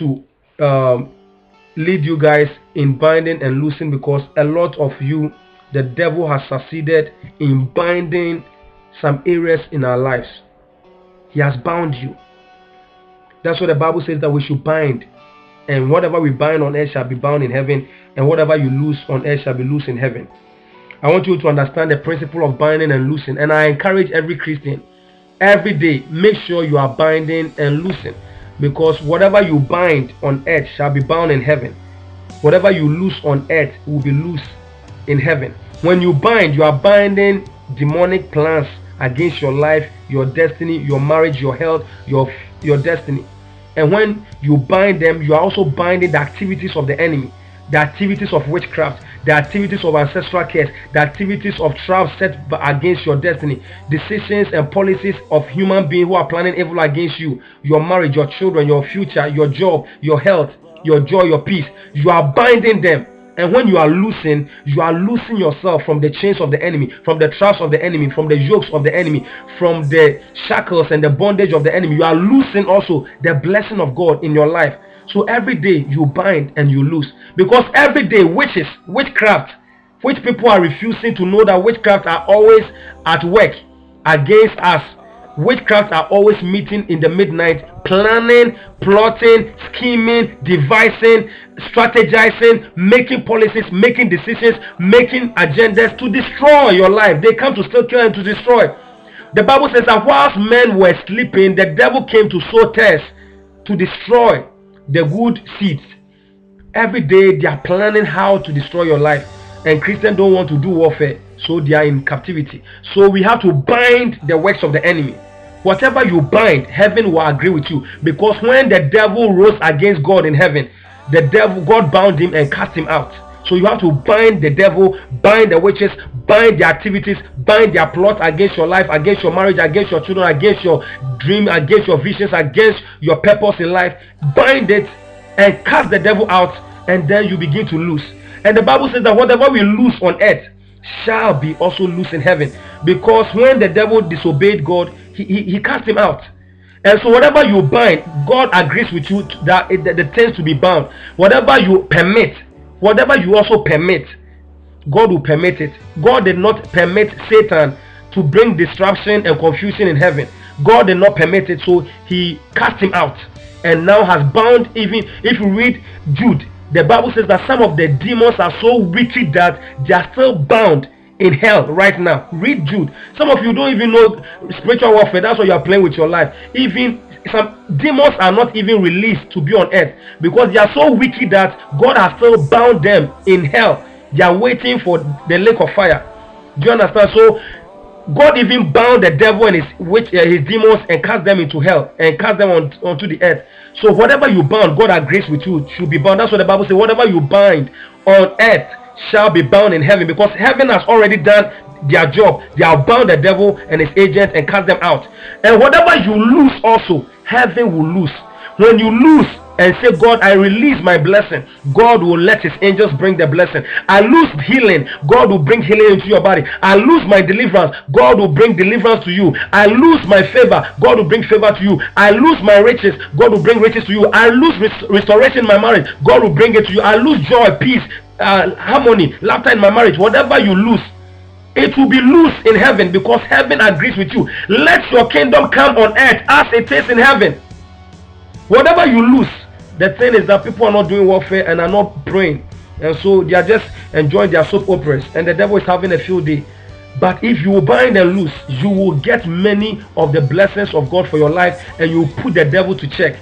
to um, lead you guys in binding and loosing because a lot of you, the devil has succeeded in binding some areas in our lives. He has bound you. That's what the Bible says that we should bind. And whatever we bind on earth shall be bound in heaven, and whatever you loose on earth shall be loose in heaven. I want you to understand the principle of binding and loosing. And I encourage every Christian every day, make sure you are binding and loosing. Because whatever you bind on earth shall be bound in heaven. Whatever you loose on earth will be loose in heaven. When you bind, you are binding demonic plans against your life, your destiny, your marriage, your health, your your destiny. And when you bind them, you are also binding the activities of the enemy, the activities of witchcraft, the activities of ancestral curse, the activities of traps set against your destiny, decisions and policies of human beings who are planning evil against you, your marriage, your children, your future, your job, your health, your joy, your peace. You are binding them. And when you are loosing, you are loosing yourself from the chains of the enemy, from the traps of the enemy, from the yokes of the enemy, from the shackles and the bondage of the enemy. You are loosing also the blessing of God in your life. So every day you bind and you lose. Because every day witches, witchcraft, which people are refusing to know that witchcraft are always at work against us. Witchcraft are always meeting in the midnight planning plotting scheming devising strategizing making policies making decisions making agendas to destroy your life. They come to steal kill and to destroy. The bible says that whilst men were sleeping the devil came to sow tares to destroy the good seeds every day they are planning how to destroy your life and christians don't want to do warfare so they are in captivity. So we have to bind the works of the enemy. Whatever you bind, heaven will agree with you. Because when the devil rose against God in heaven, the devil, God bound him and cast him out. So you have to bind the devil, bind the witches, bind the activities, bind their plot against your life, against your marriage, against your children, against your dream, against your visions, against your purpose in life. Bind it and cast the devil out, and then you begin to lose. And the Bible says that whatever we lose on earth, shall be also loose in heaven. Because when the devil disobeyed God, he, he, he cast him out. And so whatever you bind, God agrees with you that it, the, the things to be bound. Whatever you permit, whatever you also permit, God will permit it. God did not permit Satan to bring disruption and confusion in heaven. God did not permit it, so he cast him out and now has bound even if you read Jude the Bible says that some of the demons are so wicked that they are still bound in hell right now. Read Jude. Some of you don't even know spiritual warfare. That's why you are playing with your life. Even some demons are not even released to be on earth because they are so wicked that God has still bound them in hell. They are waiting for the lake of fire. Do you understand? So God even bound the devil and his which uh, his demons and cast them into hell and cast them on, onto the earth. So whatever you bound, God agrees with you should be bound. That's what the Bible says. Whatever you bind on earth shall be bound in heaven because heaven has already done their job. They have bound the devil and his agents and cast them out. And whatever you lose also, heaven will lose. When you lose, and say, God, I release my blessing. God will let his angels bring the blessing. I lose healing. God will bring healing into your body. I lose my deliverance. God will bring deliverance to you. I lose my favor. God will bring favor to you. I lose my riches. God will bring riches to you. I lose res- restoration in my marriage. God will bring it to you. I lose joy, peace, uh, harmony, laughter in my marriage. Whatever you lose, it will be loose in heaven because heaven agrees with you. Let your kingdom come on earth as it is in heaven. Whatever you lose, the thing is that people are not doing warfare and are not praying. And so they are just enjoying their soap operas. And the devil is having a field day. But if you bind and loose, you will get many of the blessings of God for your life and you put the devil to check.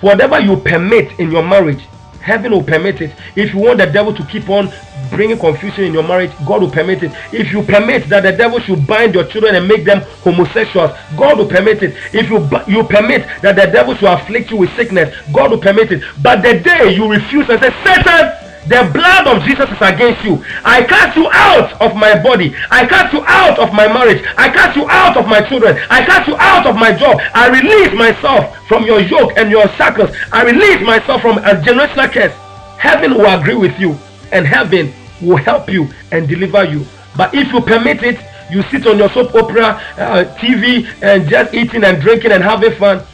Whatever you permit in your marriage, heaven will permit it. If you want the devil to keep on bringing confusion in your marriage, God will permit it. If you permit that the devil should bind your children and make them homosexuals, God will permit it. If you you permit that the devil should afflict you with sickness, God will permit it. But the day you refuse and say, Satan, the blood of Jesus is against you. I cast you out of my body. I cast you out of my marriage. I cast you out of my children. I cast you out of my job. I release myself from your yoke and your shackles. I release myself from a generational curse. Heaven will agree with you and heaven will help you and deliver you. But if you permit it, you sit on your soap opera uh, TV and just eating and drinking and having fun.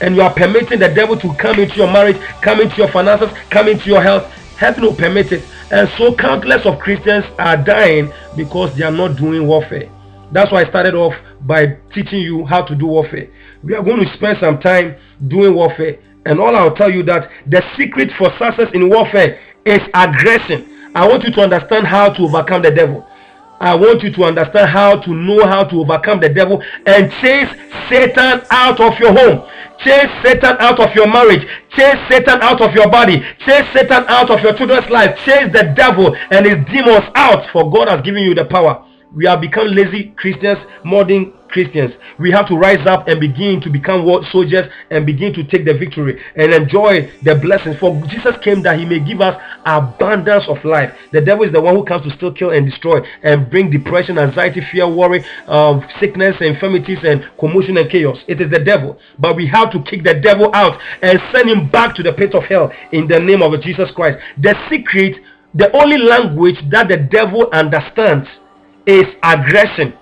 and you are permitting the devil to come into your marriage, come into your finances, come into your health, heaven will permit it. And so countless of Christians are dying because they are not doing warfare. That's why I started off by teaching you how to do warfare. We are going to spend some time doing warfare. And all I'll tell you that the secret for success in warfare is aggression. I want you to understand how to overcome the devil. I want you to understand how to know how to overcome the devil and chase Satan out of your home. Chase Satan out of your marriage. Chase Satan out of your body. Chase Satan out of your children's life. Chase the devil and his demons out for God has given you the power. We have become lazy Christians, modern Christians. We have to rise up and begin to become soldiers and begin to take the victory and enjoy the blessings. For Jesus came that he may give us abundance of life. The devil is the one who comes to still kill and destroy and bring depression, anxiety, fear, worry, uh, sickness, infirmities, and commotion and chaos. It is the devil. But we have to kick the devil out and send him back to the pit of hell in the name of Jesus Christ. The secret, the only language that the devil understands is aggression.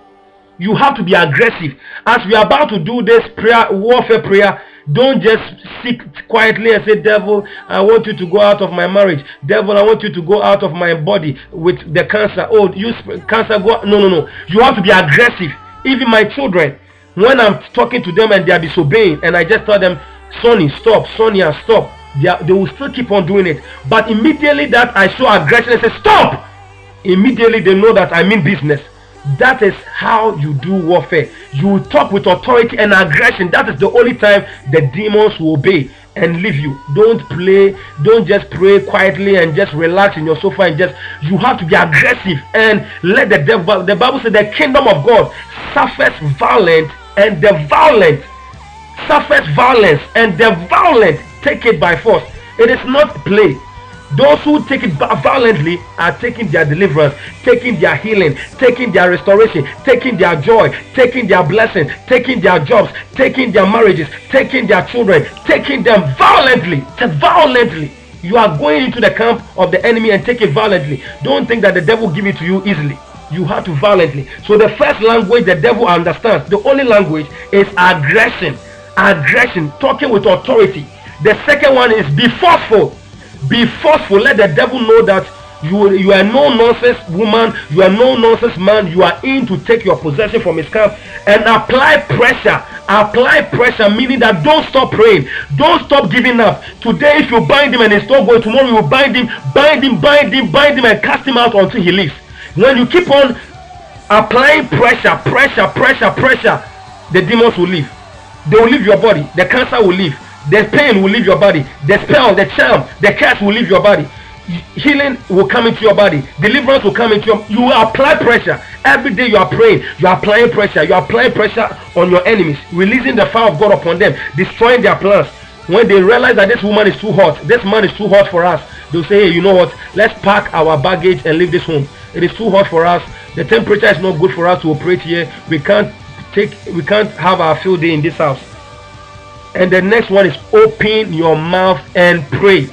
You have to be aggressive. As we are about to do this prayer, warfare prayer, don't just sit quietly and say, Devil, I want you to go out of my marriage. Devil, I want you to go out of my body with the cancer. Oh, you cancer go. No, no, no. You have to be aggressive. Even my children, when I'm talking to them and they are disobeying, and I just tell them, Sonny, stop, Sonia, stop. They, are, they will still keep on doing it. But immediately that I show aggression and say, Stop! immediately they know that I mean business. That is how you do warfare. You talk with authority and aggression. That is the only time the demons will obey and leave you. Don't play. Don't just pray quietly and just relax in your sofa and just. You have to be aggressive and let the devil. The Bible says the kingdom of God suffers violent and the violent suffers violence and the violent take it by force. It is not play. Those who take it violently are taking their deliverance, taking their healing, taking their restoration, taking their joy, taking their blessing, taking their jobs, taking their marriages, taking their children, taking them violently. Violently. You are going into the camp of the enemy and take it violently. Don't think that the devil give it to you easily. You have to violently. So the first language the devil understands, the only language is aggression. Aggression, talking with authority. The second one is be forceful be forceful. Let the devil know that you you are no nonsense woman you are no nonsense man you are in to take your possession from his camp and apply pressure apply pressure meaning that don't stop praying don't stop giving up. Today if you bind him and he's not going tomorrow you bind him bind him bind him bind him and cast him out until he leaves. When you keep on applying pressure pressure pressure pressure the demons will leave. They will leave your body. The cancer will leave the pain will leave your body. The spell, the charm, the curse will leave your body. Healing will come into your body. Deliverance will come into your You apply pressure. Every day you are praying. You are applying pressure. You are applying pressure on your enemies. Releasing the fire of God upon them. Destroying their plans. When they realize that this woman is too hot. This man is too hot for us. They'll say, hey, you know what? Let's pack our baggage and leave this home. It is too hot for us. The temperature is not good for us to operate here. We can't take we can't have our field day in this house and the next one is open your mouth and pray.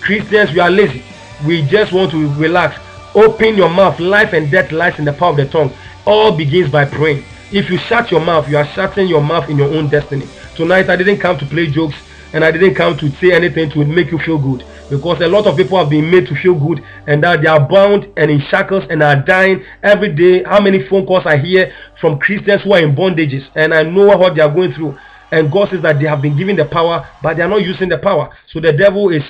Christians we are lazy. We just want to relax. Open your mouth. Life and death lies in the power of the tongue. All begins by praying. If you shut your mouth you are shutting your mouth in your own destiny. Tonight i didn't come to play jokes and i didn't come to say anything to make you feel good. Because a lot of people have been made to feel good and that they are bound and in shackles and are dying every day. How many phone calls i hear from christians who are in bondages? And i know what they are going through and God says that they have been given the power, but they are not using the power. So the devil is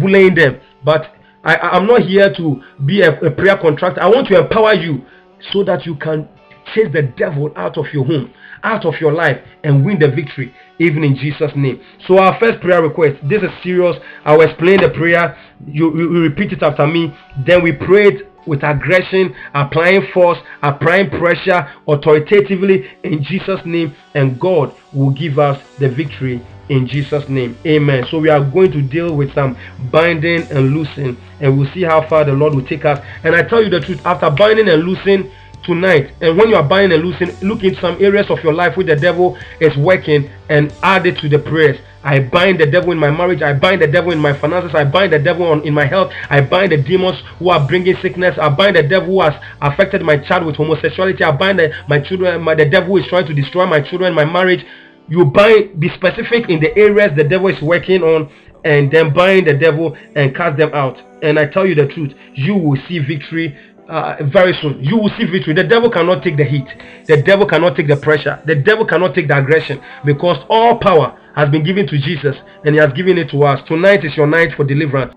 bullying them. But I, am not here to be a, a prayer contractor. I want to empower you so that you can chase the devil out of your home, out of your life, and win the victory, even in Jesus' name. So, our first prayer request this is serious. I will explain the prayer. You, you, you repeat it after me. Then we prayed with aggression, applying force, applying pressure authoritatively in Jesus' name, and God will give us the victory in Jesus' name. Amen. So we are going to deal with some binding and loosing, and we'll see how far the Lord will take us. And I tell you the truth, after binding and loosing tonight, and when you are buying and loosing, look in some areas of your life where the devil is working and add it to the prayers. I bind the devil in my marriage. I bind the devil in my finances. I bind the devil on, in my health. I bind the demons who are bringing sickness. I bind the devil who has affected my child with homosexuality. I bind the, my children. My, the devil who is trying to destroy my children, my marriage. you bind be specific in the areas the devil is working on and then bind the devil and cast them out and i tell you the truth you will see victory uh, very soon. You will see victory. The devil cannot take the heat. The devil cannot take the pressure. The devil cannot take the aggression because all power has been given to jesus and he has given it to us. Tonight is your night for deliverance